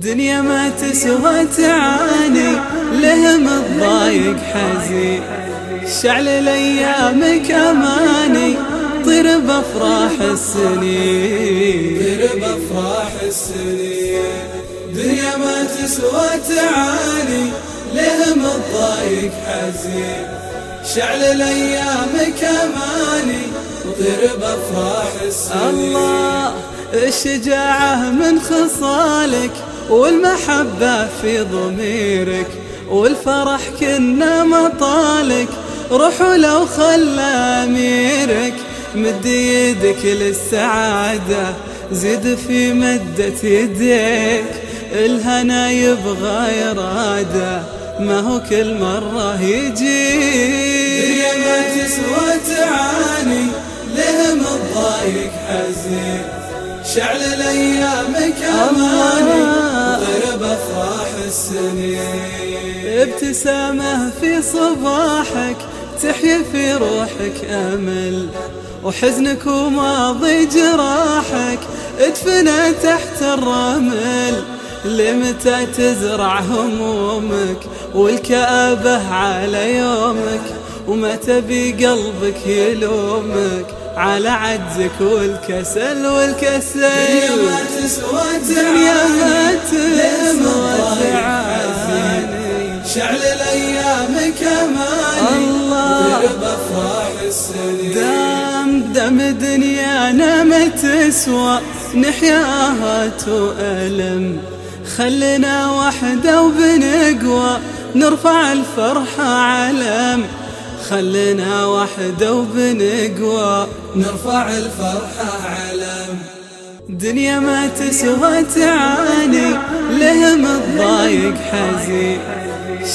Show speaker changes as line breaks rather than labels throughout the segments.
دنيا ما تسوى تعاني لهم الضايق حزين شعل الأيام كماني طير بأفراح السنين.
طير بأفراح السنين. دنيا ما تسوى تعاني لهم الضايق حزين شعل الأيام كماني طير بأفراح السنين.
الله الشجاعة من خصالك. والمحبة في ضميرك والفرح كنا مطالك. روح لو خلى أميرك مد يدك للسعادة زد في مدة يديك. الهنا يبغى إرادة ما هو كل مرة يجي.
دنيا ما تسوى تعاني لهم الضايق حزين. شعل الأيام كماني ضرب السنين
ابتسامة في صباحك تحيي في روحك أمل. وحزنك وماضي جراحك ادفنا تحت الرمل. لمتى تزرع همومك؟ والكآبة على يومك. ومتى بقلبك يلومك؟ على عجزك والكسل والكسل.
دنيا ما تسوى
دنيا ما
تسوى
دام دم دنيانا ما تسوى نحياها تؤلم خلنا وحدة وبنقوى. نرفع الفرحة علم خلنا وحدة وبنقوى.
نرفع الفرحة علم.
دنيا ما تسوى تعاني لهم الضايق حزين.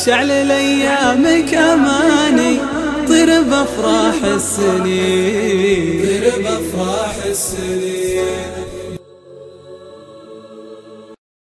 شعل الأيام كماني. ترب أفراح السنين.
ترب أفراح السنين.